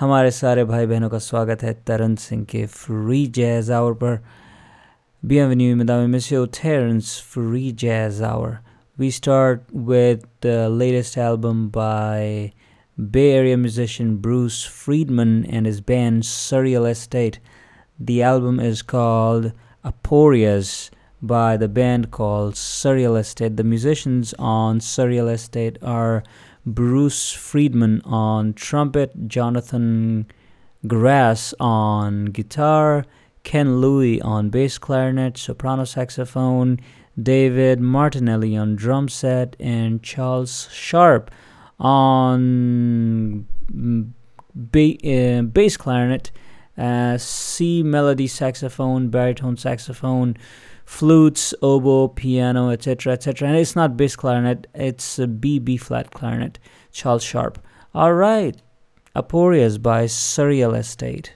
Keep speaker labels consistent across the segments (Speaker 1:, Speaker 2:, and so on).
Speaker 1: हमारे सारे भाई बहनों का स्वागत है तरन सिंह के फ्री जैज आवर पर Bienvenue, mesdames et messieurs, Taran's Free Jazz Hour. We start with the latest album by Bay Area musician Bruce Friedman and his band Surreal Estate. The album is called Aporias by the band called Surreal Estate. The musicians on Surreal Estate are Bruce Friedman on trumpet, Jonathan Grass on guitar, Ken Louie on bass clarinet, soprano saxophone, David Martinelli on drum set, and Charles Sharp on ba- uh, bass clarinet, uh, C melody saxophone, baritone saxophone, flutes, oboe, piano, etc., etc. And it's not bass clarinet; it's a B B flat clarinet. Charles Sharp. All right, Aporias by Surreal Estate.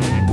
Speaker 1: Bye.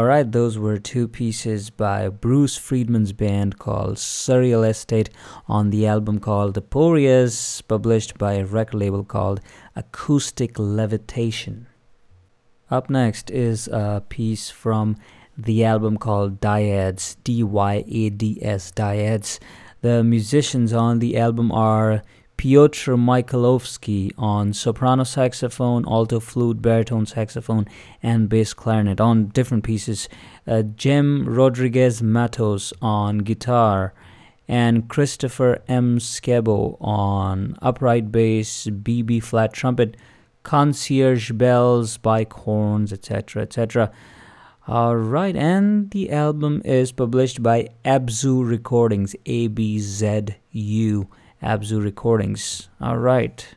Speaker 1: Alright, those were two pieces by Bruce Friedman's band called Surreal Estate on the album called The Porias, published by a record label called Acoustic Levitation. Up next is a piece from the album called Dyads, D Y A D S, Dyads. The musicians on the album are Piotr Michalowski on soprano saxophone, alto flute, baritone saxophone, and bass clarinet on different pieces. Uh, Jem Rodriguez Matos on guitar, and Christopher M. Skebo on upright bass, BB flat trumpet, concierge bells, bike horns, etc., etc. All right, and the album is published by Abzu Recordings, A B Z U. Abzu Recordings. All right.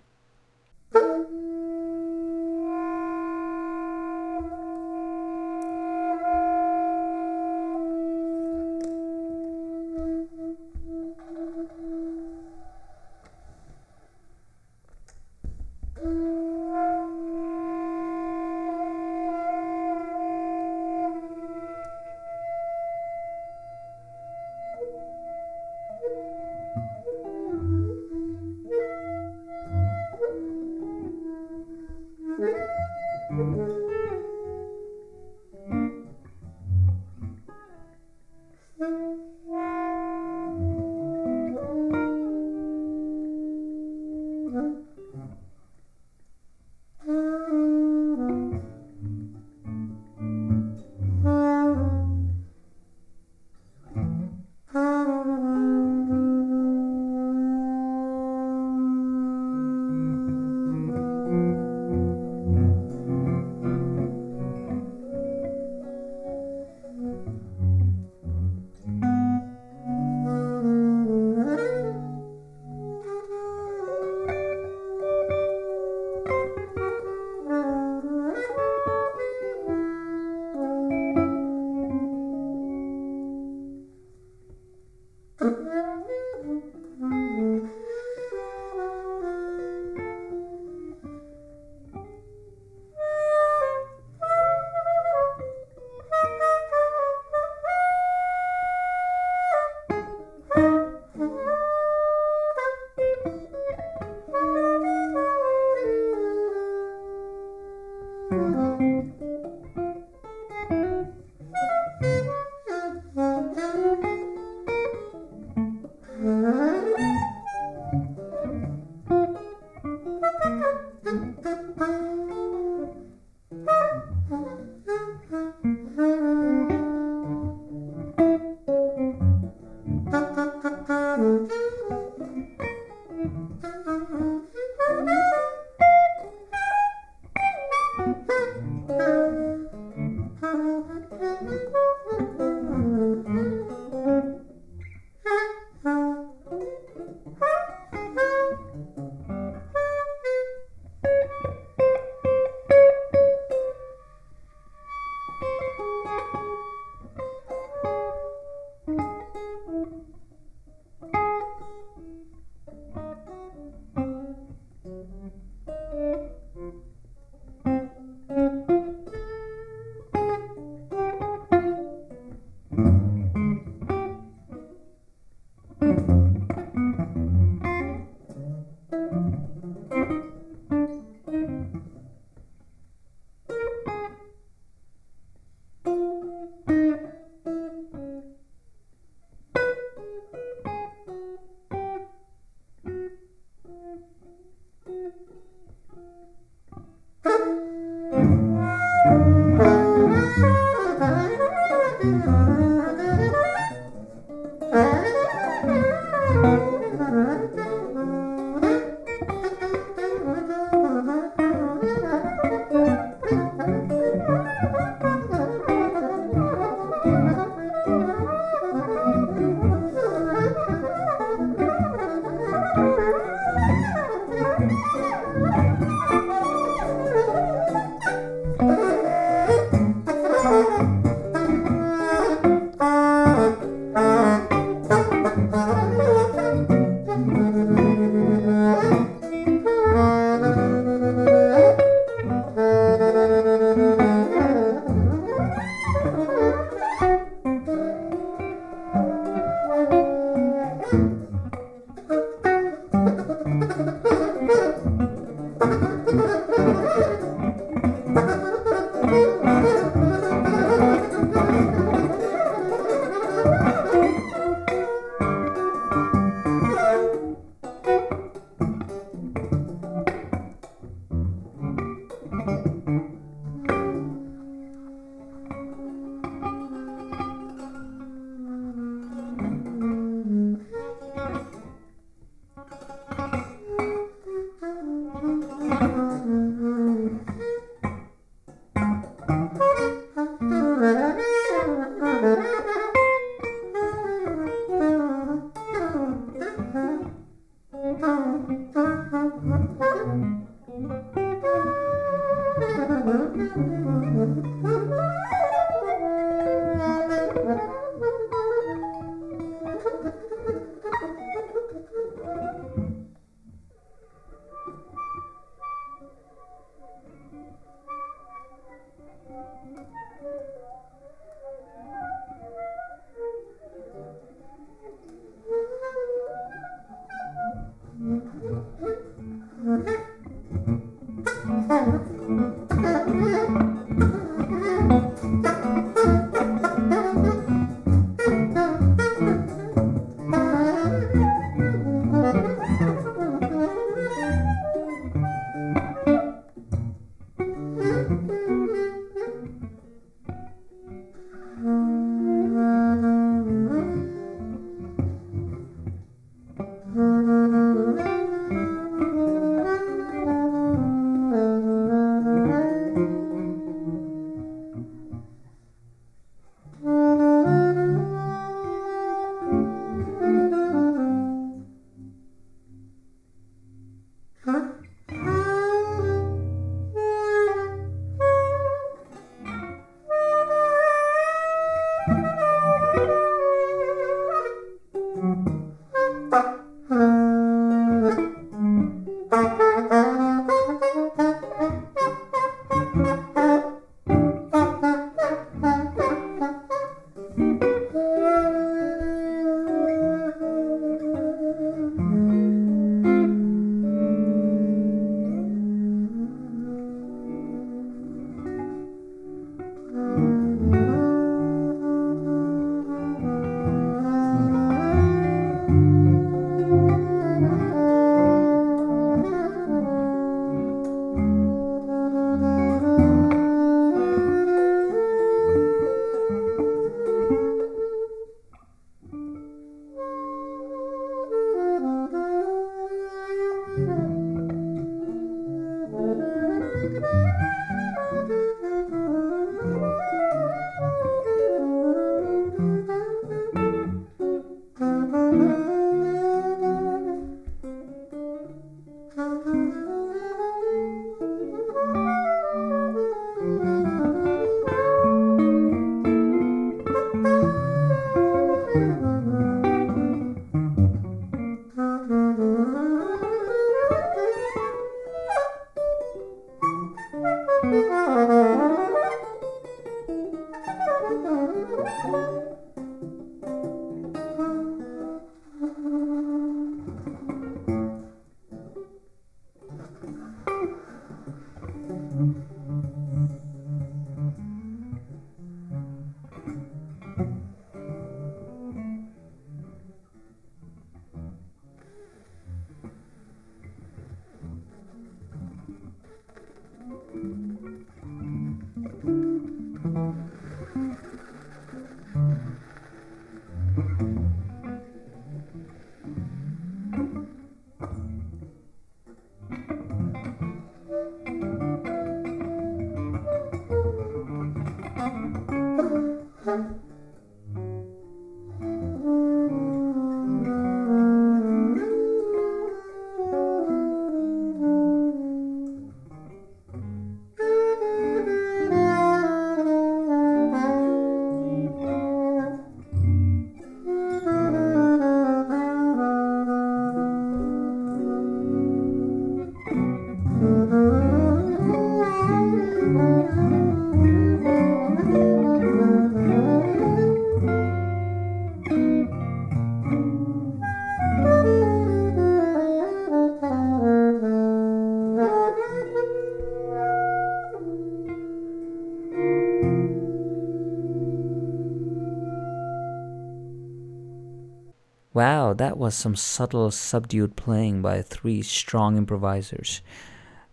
Speaker 1: That was some subtle, subdued playing by three strong improvisers.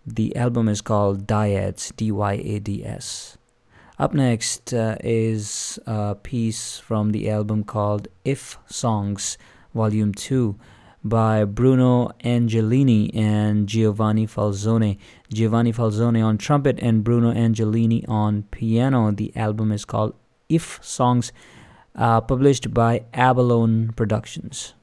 Speaker 1: The album is called Dyads, D Y A D S. Up next uh, is a piece from the album called If Songs, Volume 2 by Bruno Angelini and Giovanni Falzone. Giovanni Falzone on trumpet and Bruno Angelini on piano. The album is called If Songs uh, published by Abalone Productions.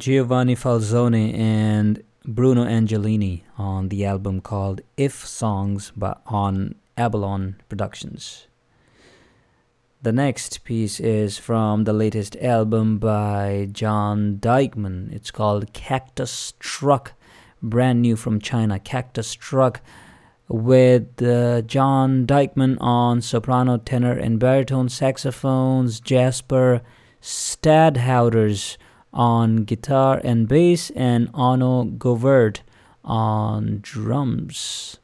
Speaker 1: Giovanni Falzone and Bruno Angelini on the album called If Songs but on Abalone Productions. The next piece is from the latest album by John Dikeman. It's called Cactus Truck, brand new from China. Cactus Truck with uh, John Dikeman on soprano, tenor, and baritone saxophones, Jasper Stadhouders on guitar and bass, and Onno Govaert on drums.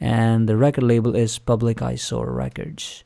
Speaker 1: And the record label is Public Eyesore Records.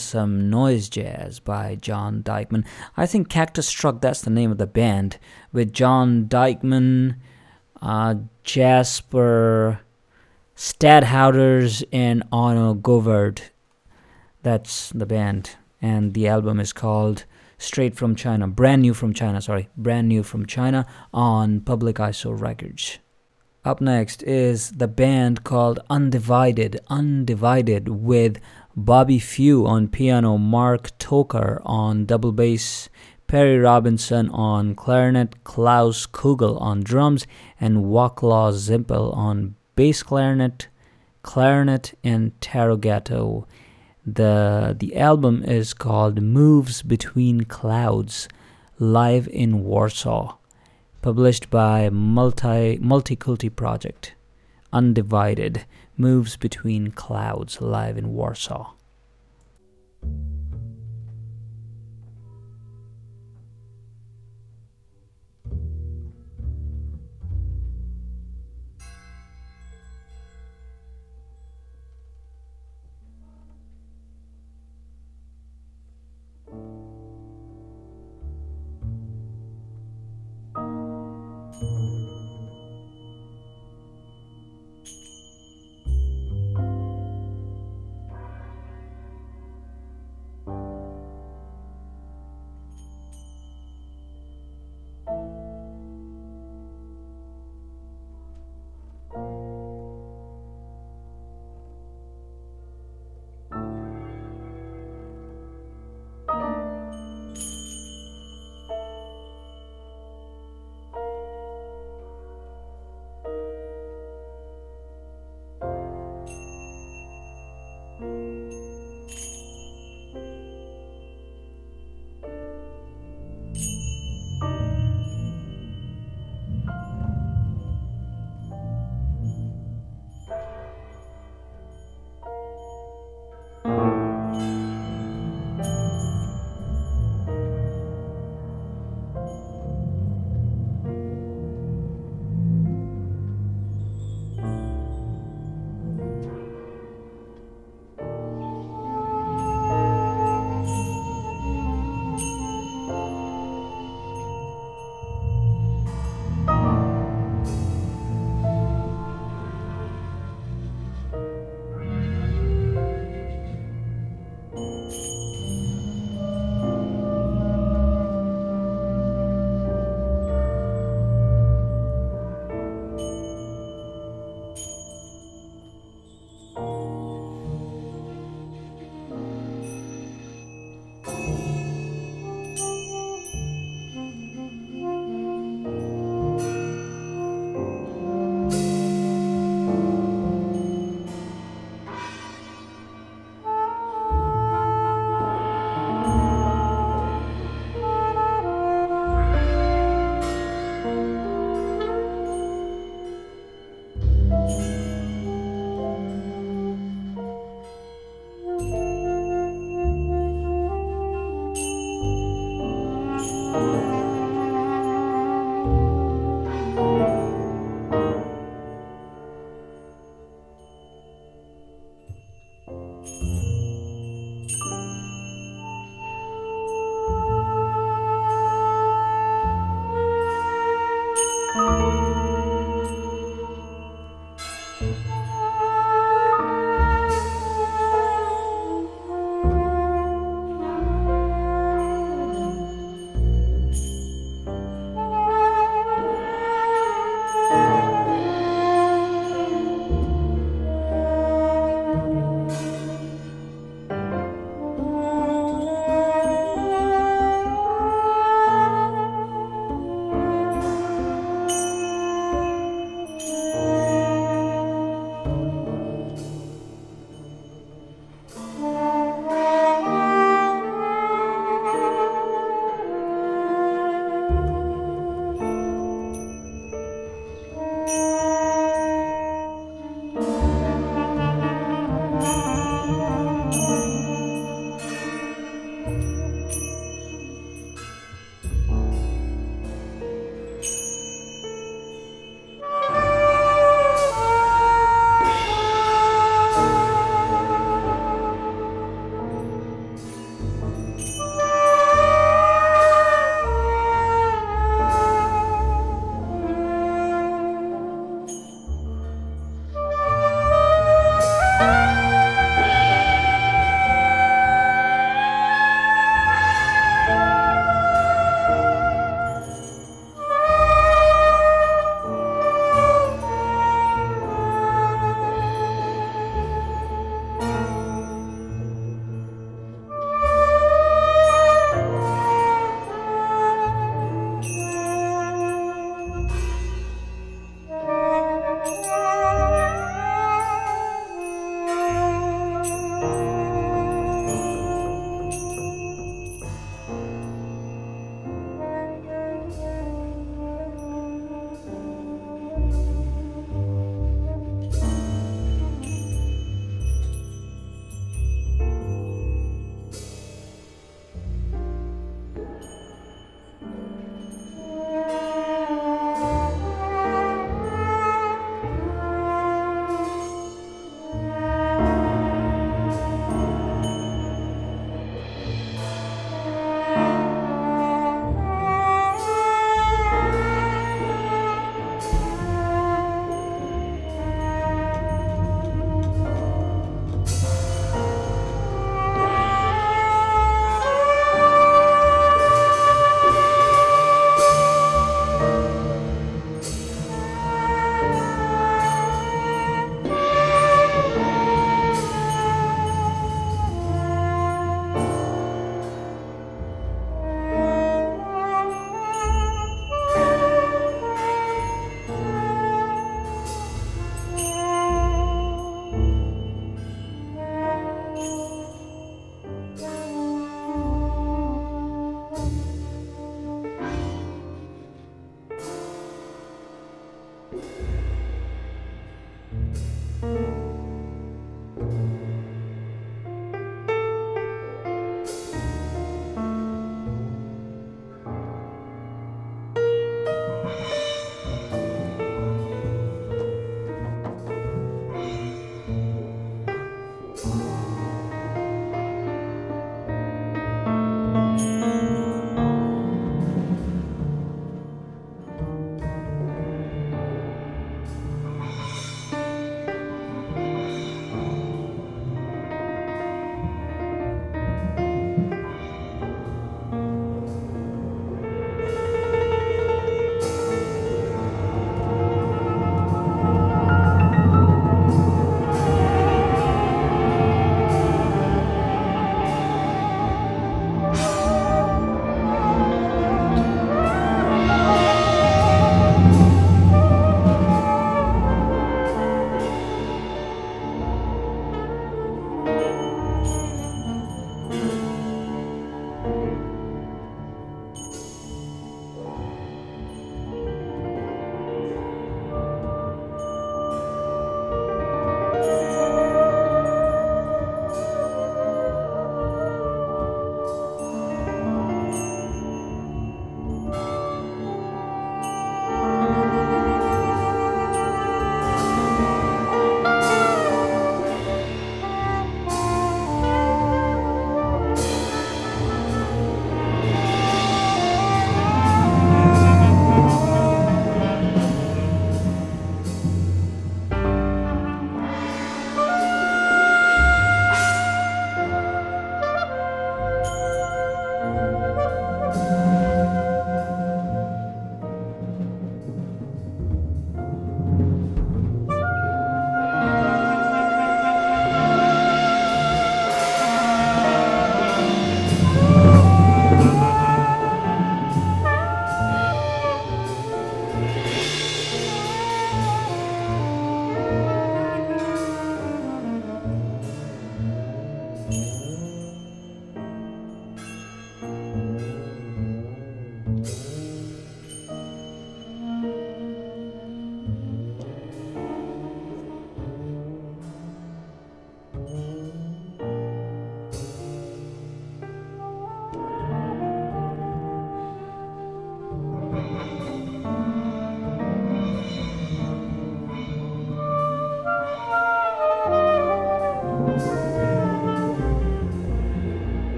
Speaker 1: Was some noise jazz by John Dikeman. I think Cactus Truck, that's the name of the band, with John Dikeman, uh, Jasper Stadhouders, and Arno Govaert. That's the band. And the album is called Straight from China, brand new from China, sorry, brand new from China on Public Eyesore Records. Up next is the band called Undivided, Undivided with Bobby Few on piano, Mark Tokar on double bass, Perry Robinson on clarinet, Klaus Kugel on drums, and Waclaw Zimpel on bass clarinet, clarinet, and tarogato. The, the album is called Moves Between Clouds, live in Warsaw published by Multi Multikulti Project. Undivided moves between clouds live in Warsaw.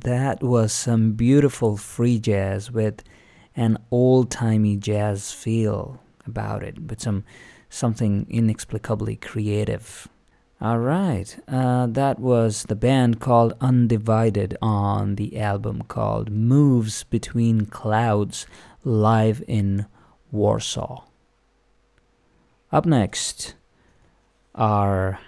Speaker 1: That was some beautiful free jazz with an old-timey jazz feel about it, with some something inexplicably creative. All right, uh, that was the band called Undivided on the album called Moves Between Clouds live in Warsaw. Up next are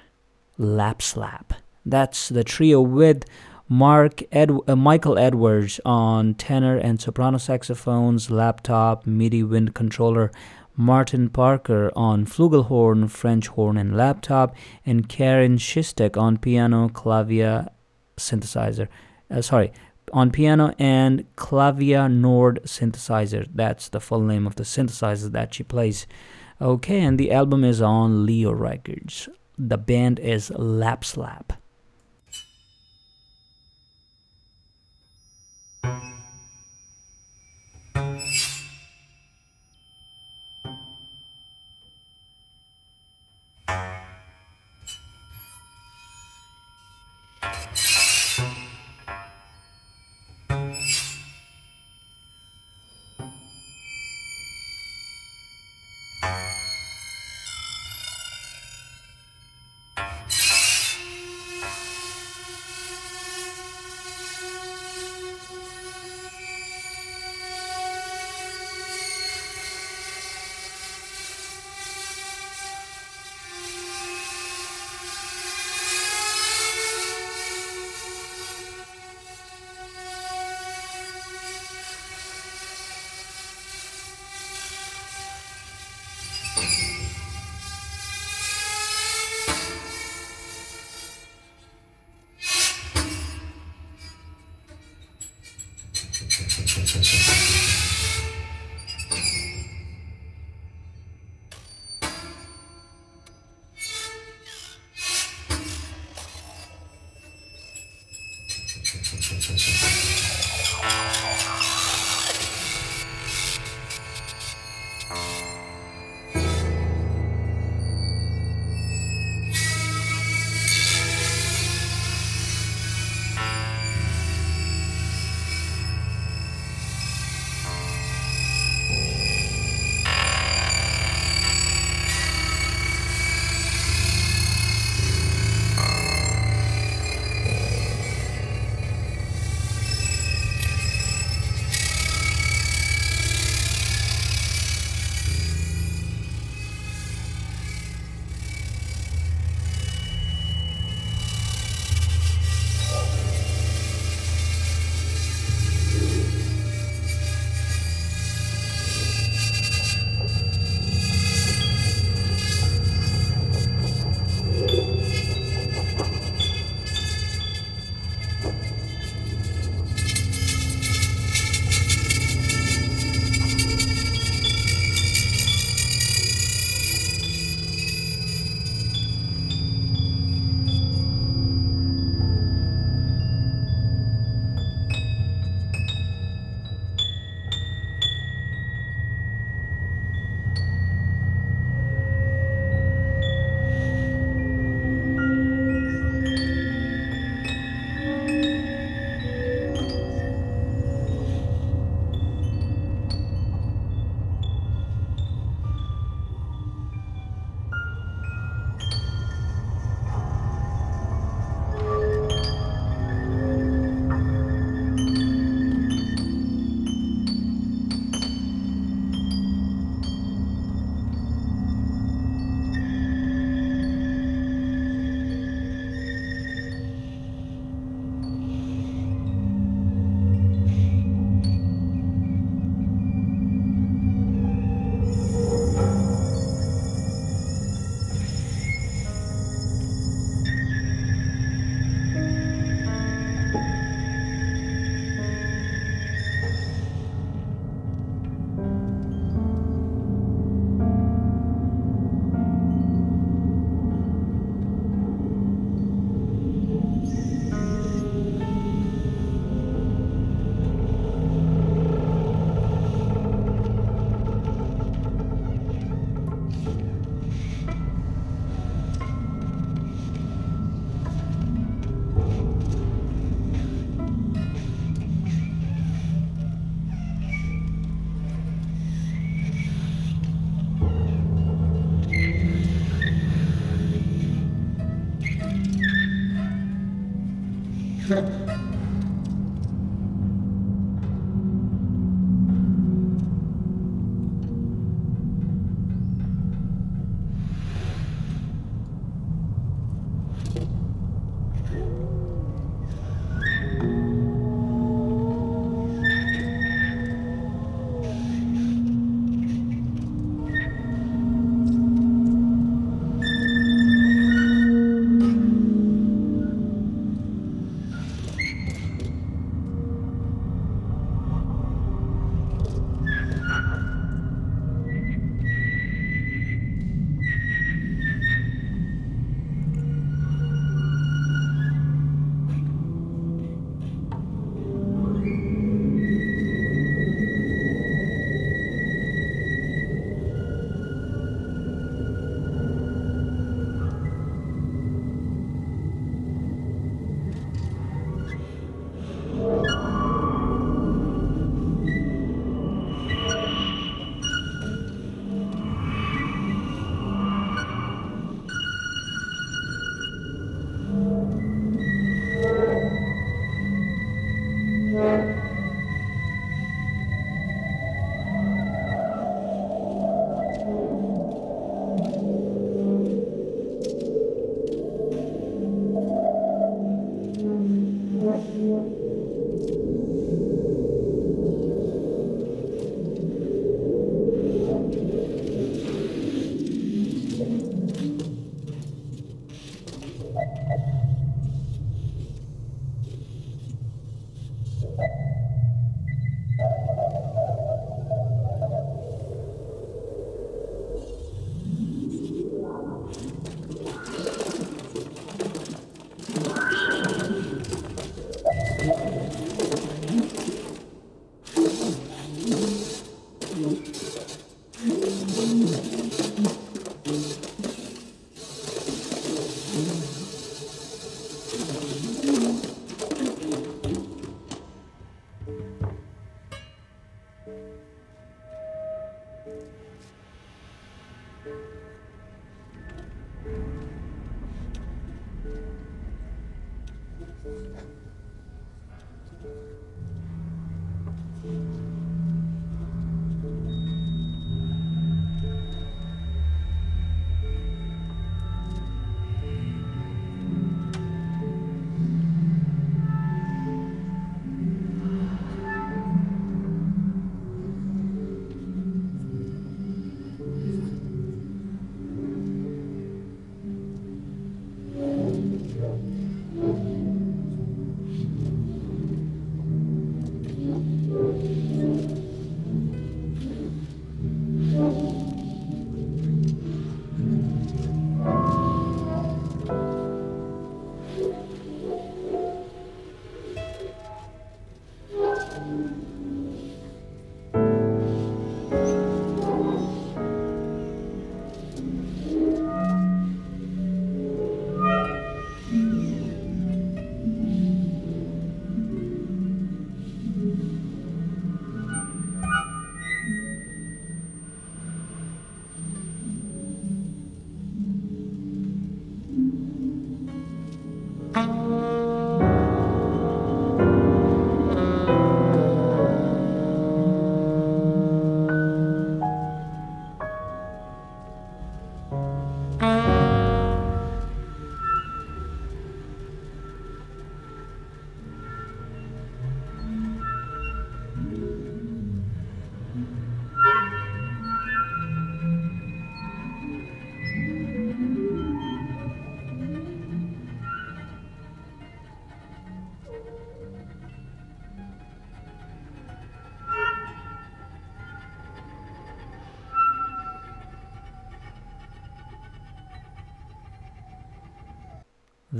Speaker 1: Lap Slap. That's the trio with Mark Ed- uh, Michael Edwards on tenor and soprano saxophones, laptop, MIDI wind controller, Martin Parker on flugelhorn, French horn, and laptop, and Karin Schistek on piano, clavier, synthesizer. Uh, sorry, on piano and Clavia Nord synthesizer. That's the full name of the synthesizer that she plays. Okay, and the album is on Leo Records. The band is Lap Slap.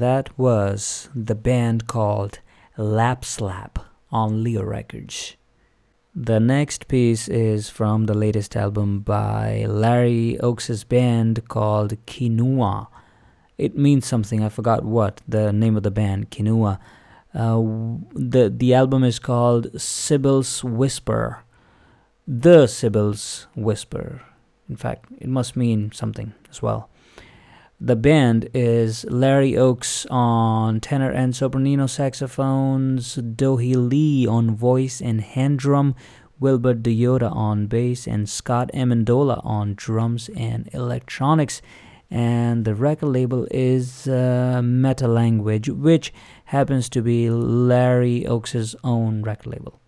Speaker 1: That was the band called Lap Slap on Leo Records. The next piece is from the latest album by Larry Ochs's band called Kihnoua. It means something, I forgot what, the name of the band, Kihnoua. Uh, the, the album is called Sibyl's Whisper. The Sibyl's Whisper. In fact, it must mean something as well. The band is Larry Ochs on tenor and soprano saxophones, Dohee Lee on voice and hand drum, Wilbert de Joode on bass, and Scott Amendola on drums and electronics. And the record label is uh, Metalanguage, which happens to be Larry Ochs' own record label.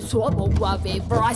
Speaker 2: Sua boa vibra sua pica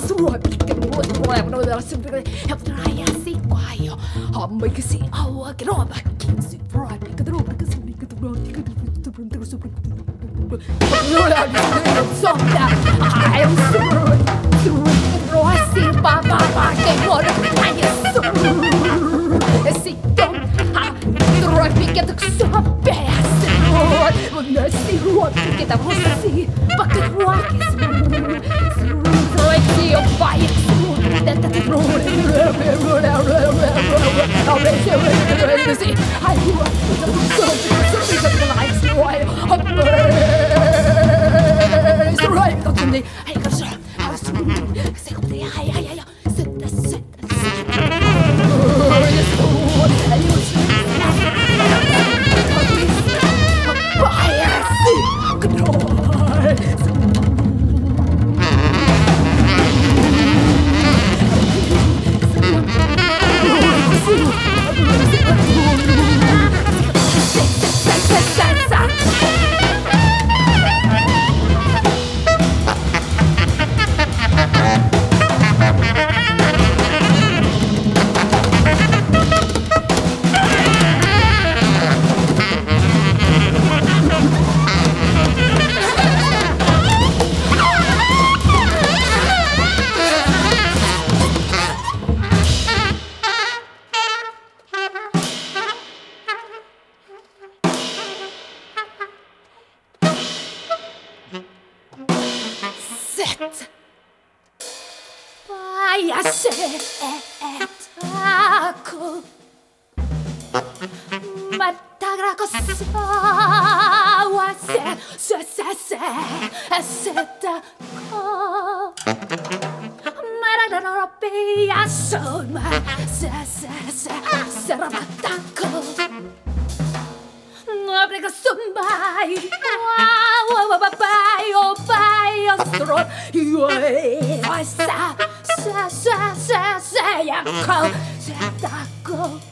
Speaker 2: Maradoropia soma se se se serabataco Obrega sumbai Wow wow bai oh bai oh strot Yoi sa sa sa sa sa ya ko sa taco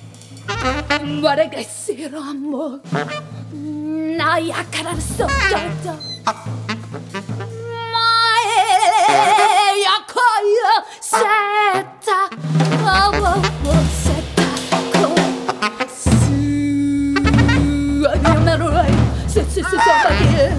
Speaker 2: Obrega siramo Na ya karar so ya seta Oh oh oh seta ko Taco!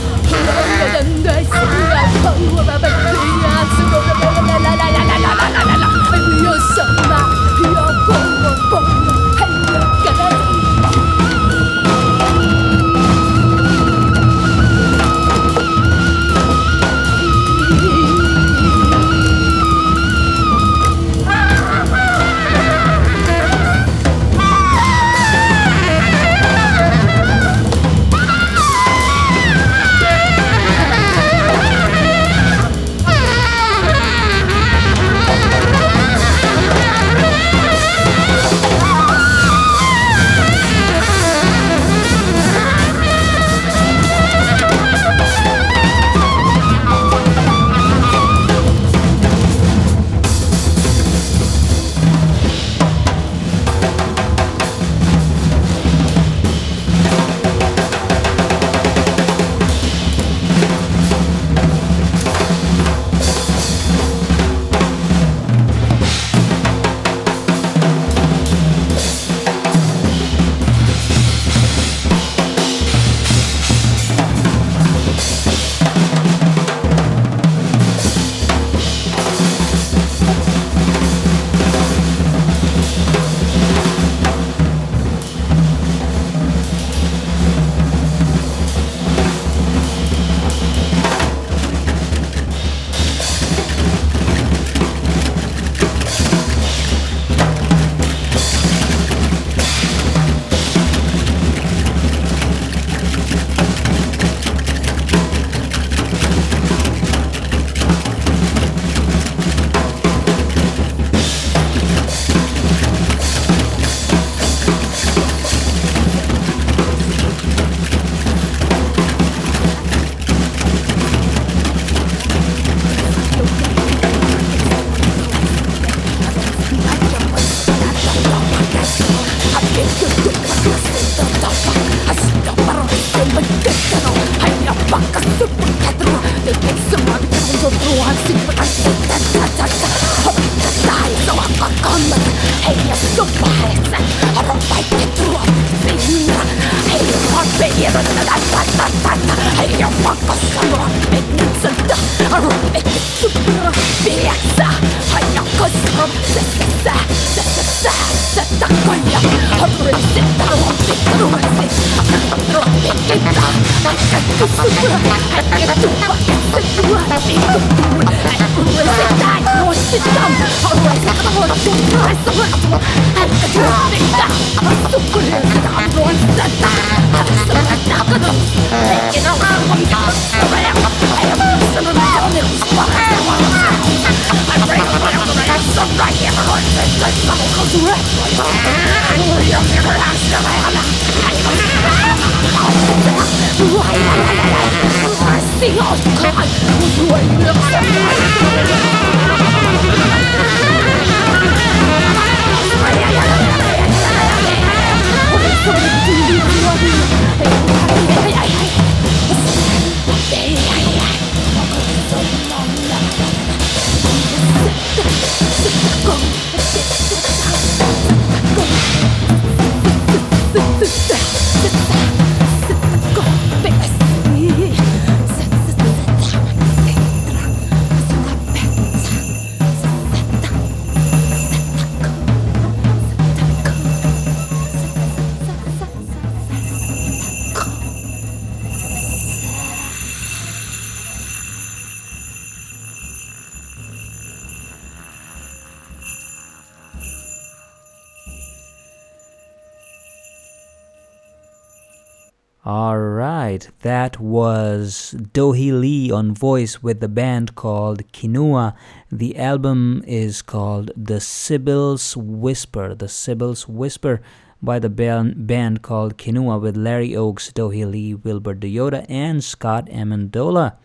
Speaker 1: Alright, that was Dohee Lee on voice with the band called Kihnoua. The album is called The Sibyl's Whisper. The Sibyl's Whisper by the band, called Kihnoua with Larry Ochs, Dohee Lee, Wilbur de Joode, and Scott Amendola.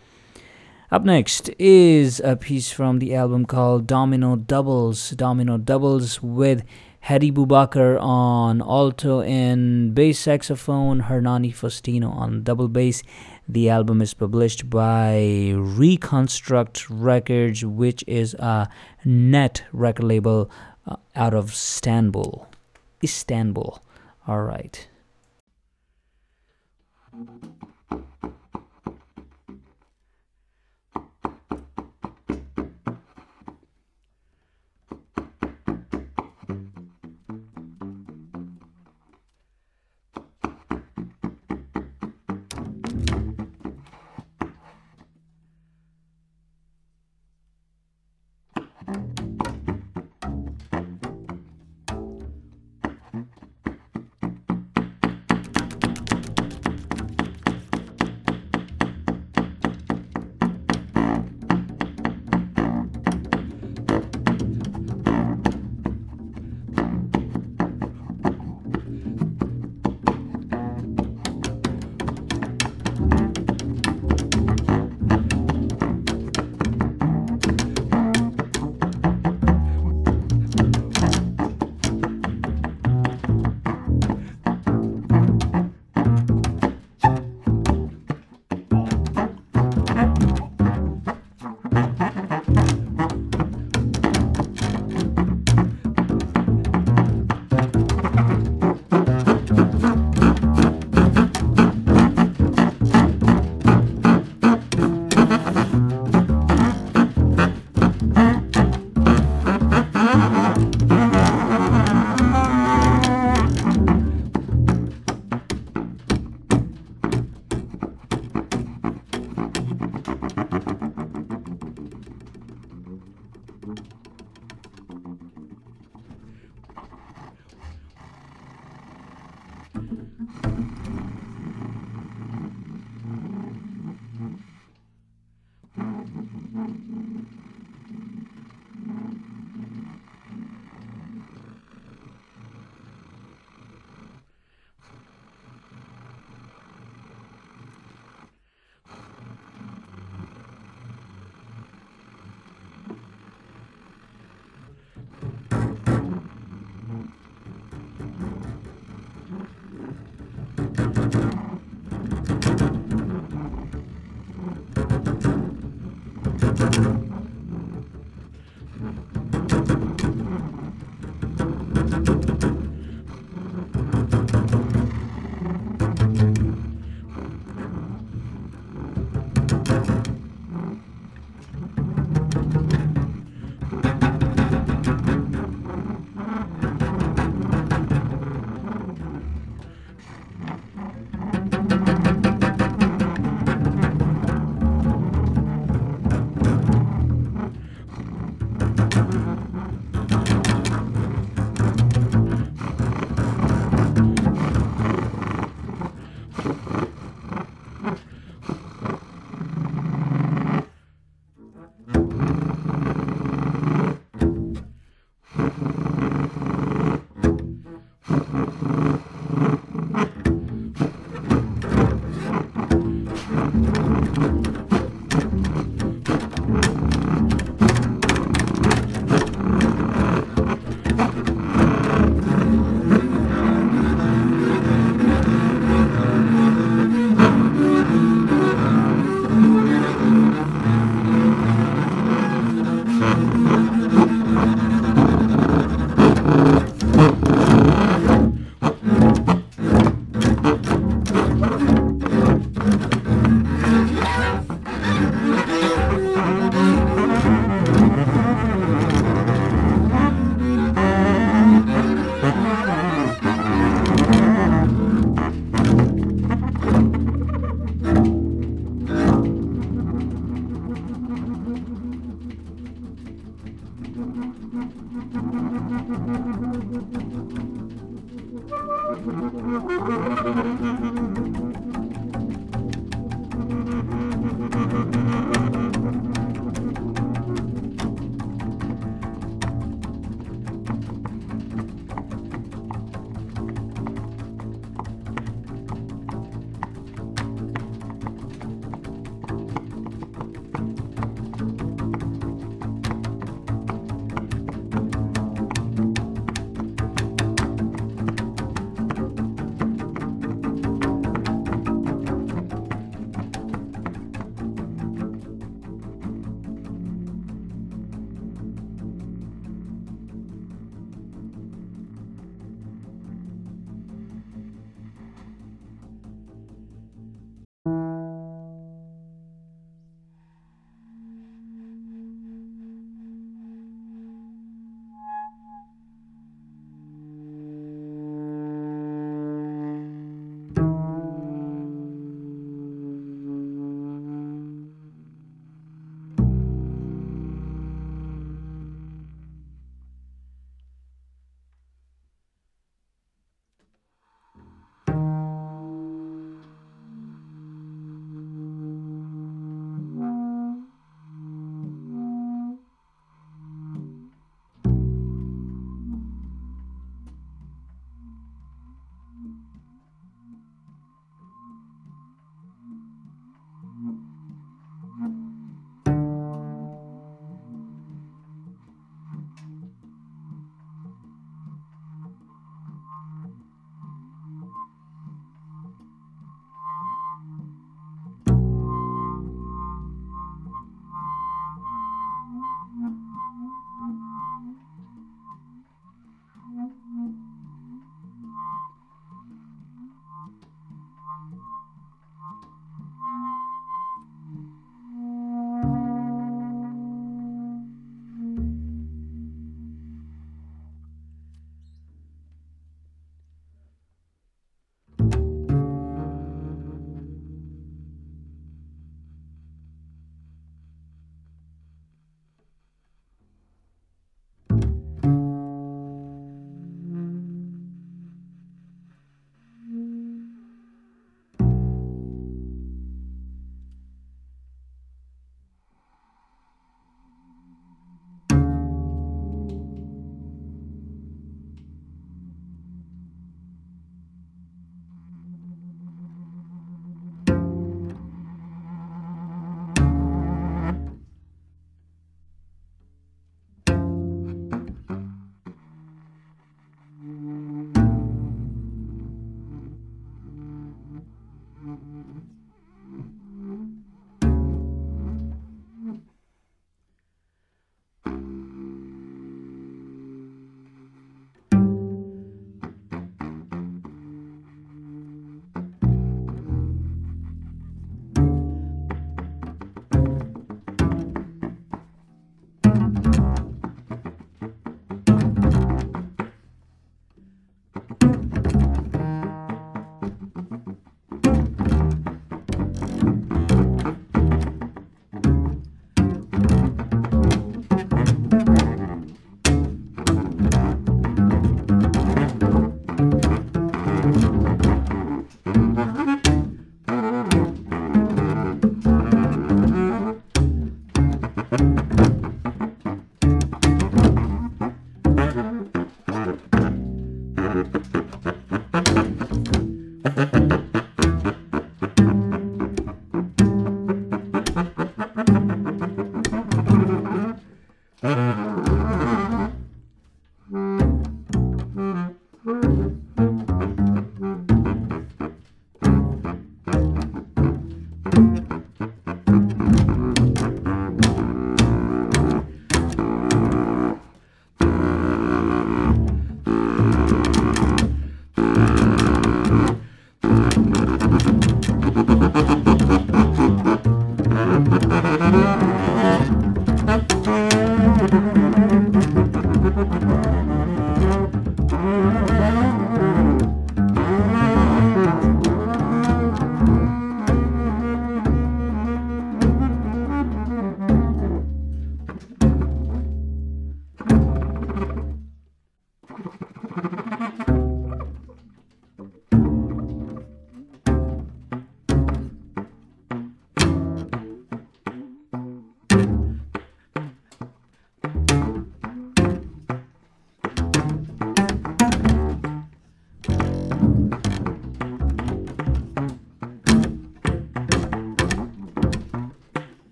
Speaker 1: Up next is a piece from the album called Domino Doubles. Domino Doubles with Heddy Boubaker on alto and bass saxophone, Hernani Faustino on double bass. The album is published by Re:konstruKt Records, which is a net record label uh, out of Istanbul. Istanbul. All right.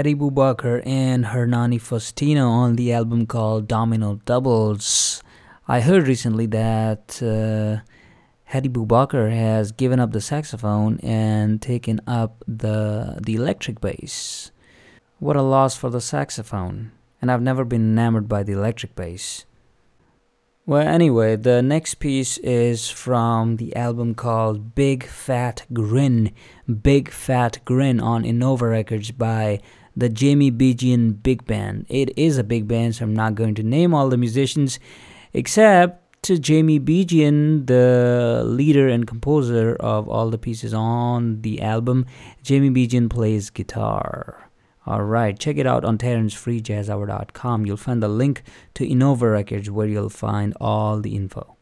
Speaker 1: Heddy Boo and Hernani Faustino on the album called Domino Doubles. I heard recently that uh, Boo has given up the saxophone and taken up the the electric bass. What a loss for the saxophone. And I've never been enamored by the electric bass. Well, anyway, the next piece is from the album called Big Fat Grin. Big Fat Grin on Innova Records by the Jamie Begian Big Band. It is a big band, so I'm not going to name all the musicians except to Jamie Begian, the leader and composer of all the pieces on the album. Jamie Begian plays guitar. Alright, check it out on TaransFreeJazzHour.com. You'll find the link to Innova Records where you'll find all the info.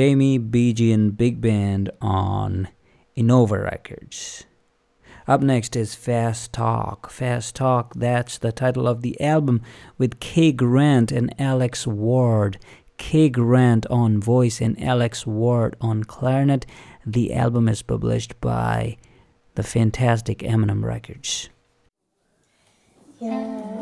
Speaker 1: Jamie Begian Big Band on Innova Records. Up next is Fast Talk. Fast Talk, that's the title of the album with Kay Grant and Alex Ward. Kay Grant on voice and Alex Ward on clarinet. The album is published by the fantastic Emanem Records.
Speaker 2: Yeah.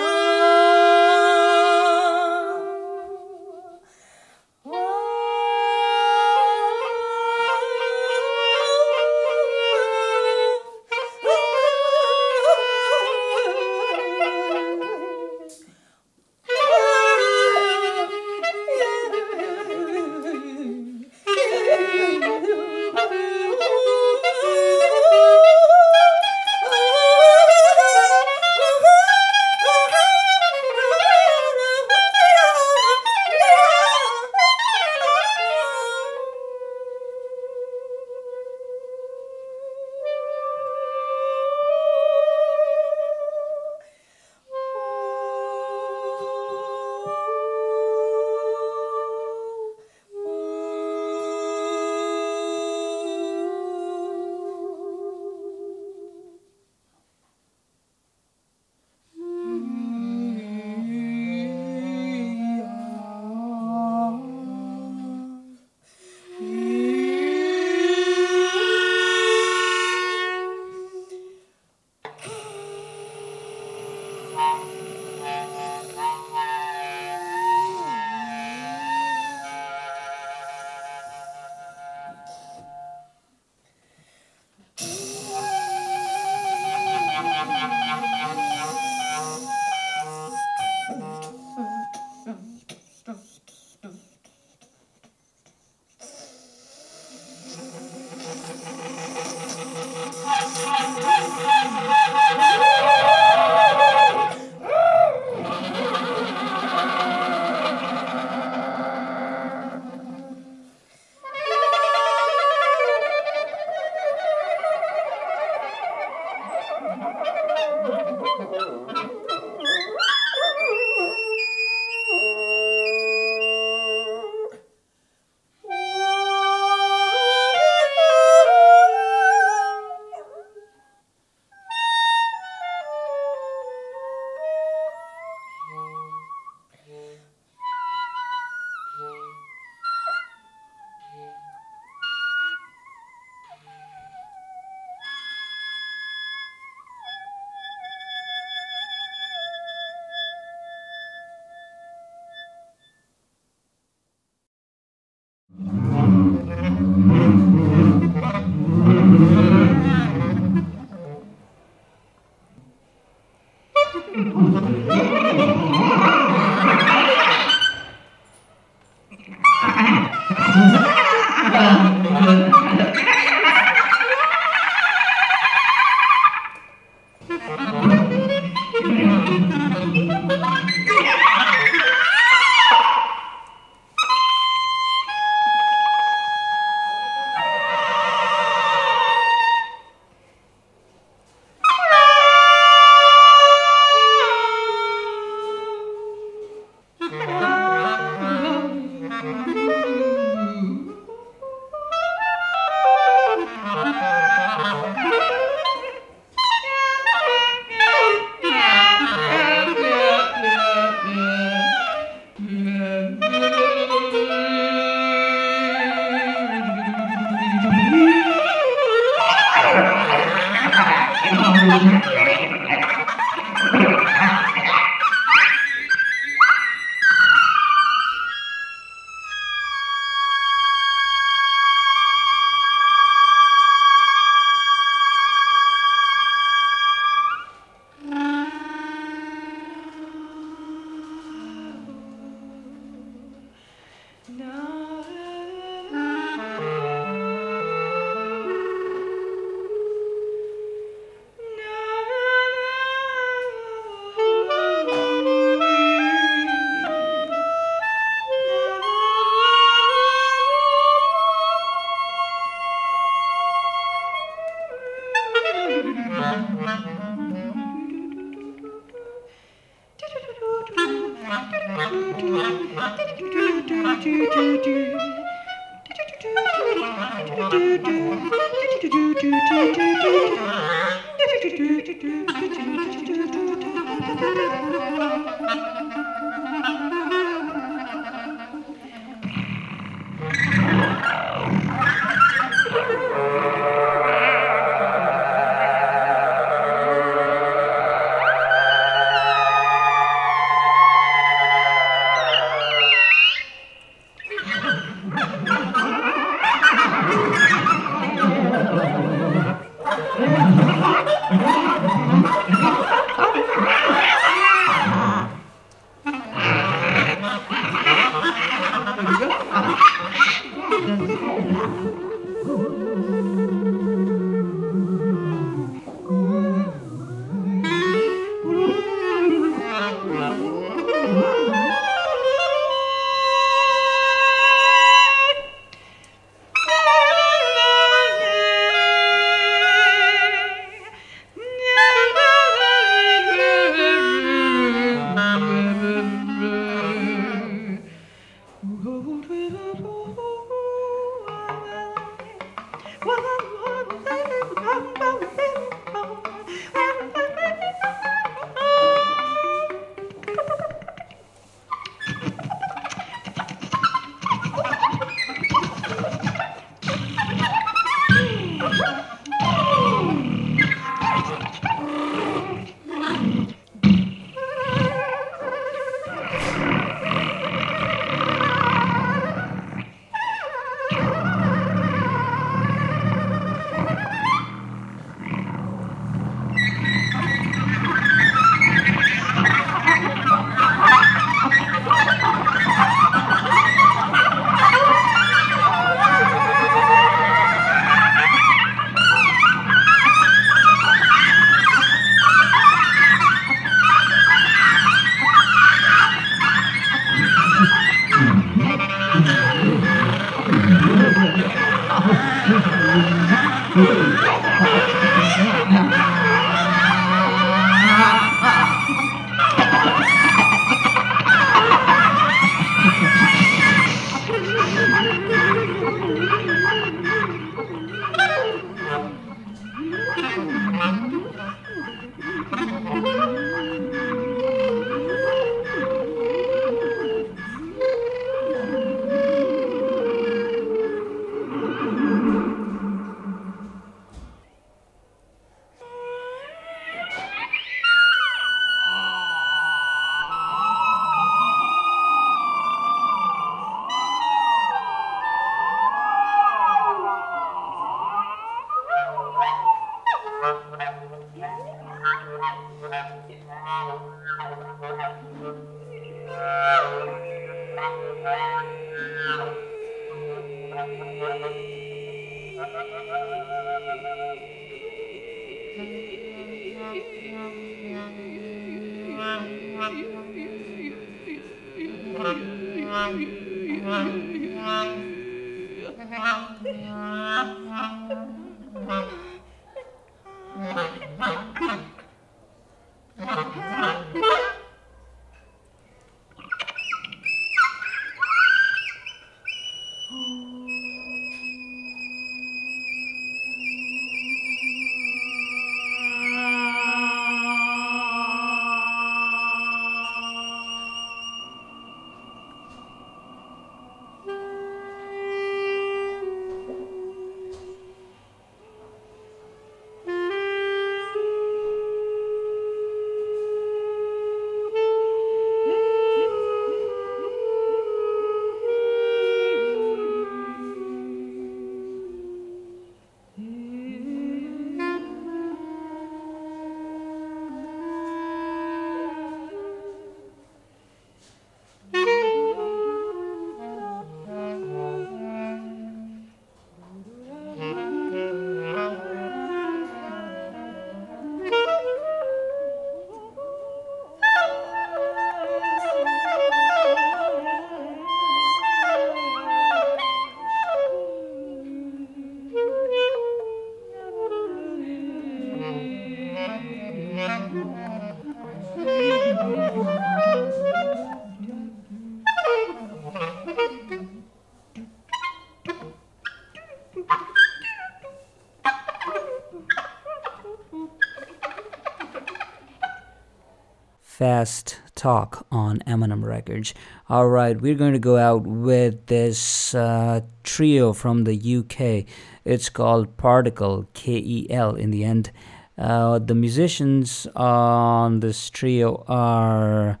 Speaker 1: Fast Talk on Emanem Records. All right, we're going to go out with this uh, trio from the UK. It's called Partikel, K E L in the end. Uh, the musicians on this trio are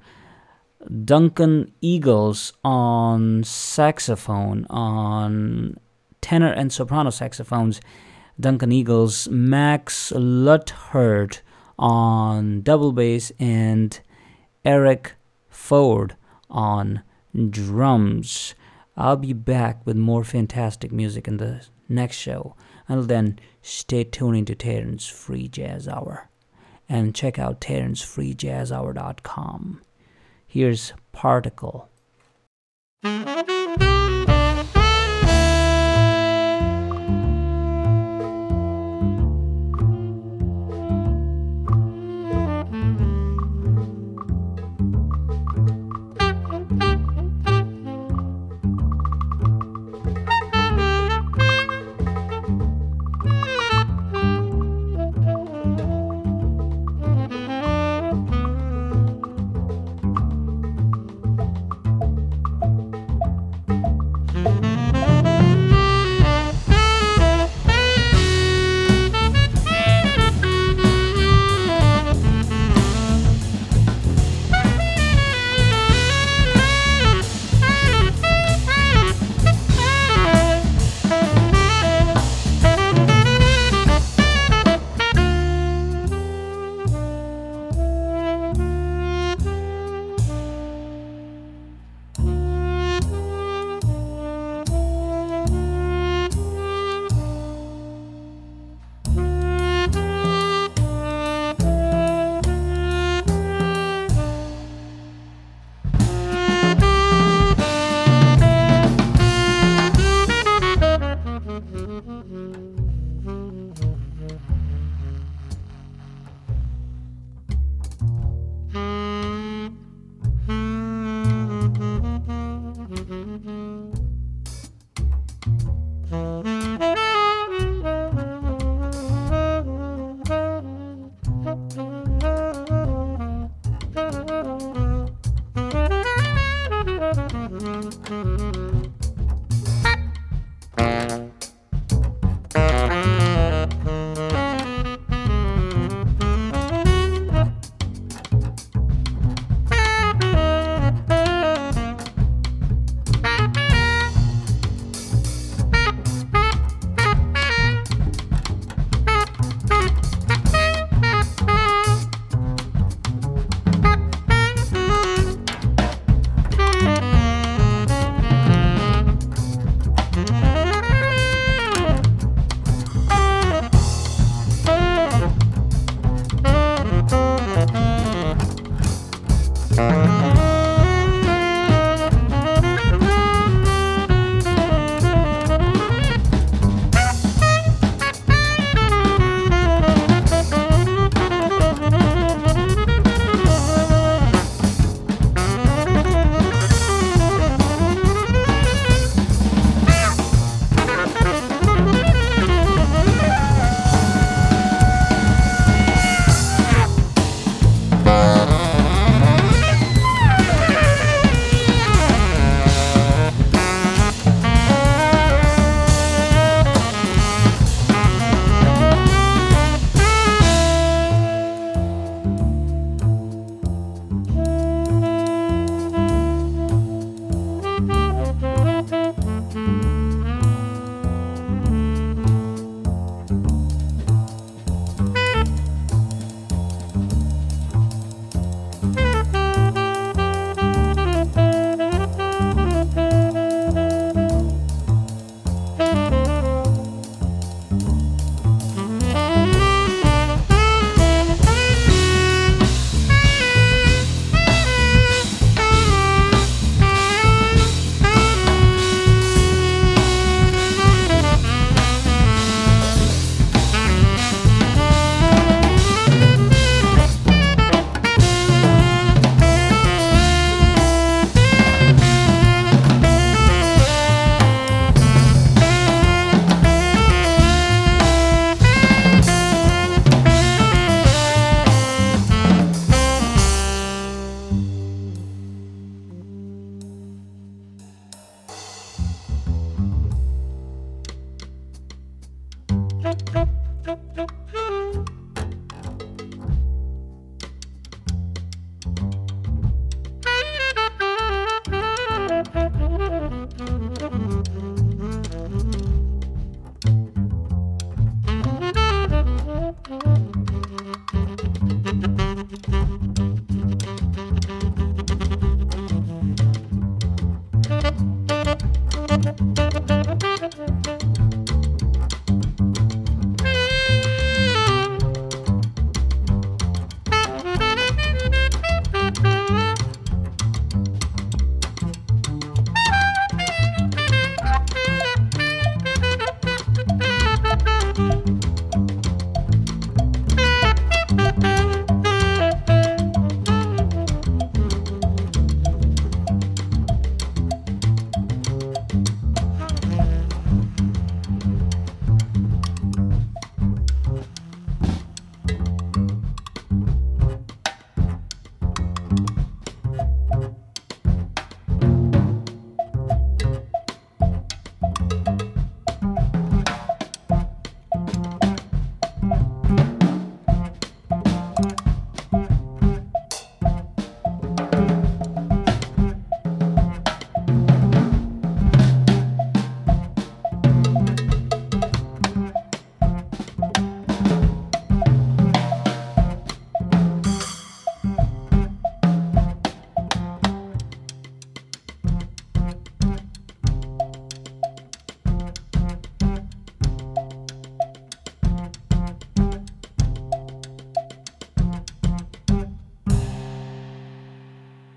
Speaker 1: Duncan Eagles on saxophone, on tenor and soprano saxophones. Duncan Eagles, Max Luthert on double bass, and Eric Ford on drums. I'll be back with more fantastic music in the next show. Until then, stay tuned to Taran's Free Jazz Hour and check out TaransFreeJazzHour.com. Here's Partikel.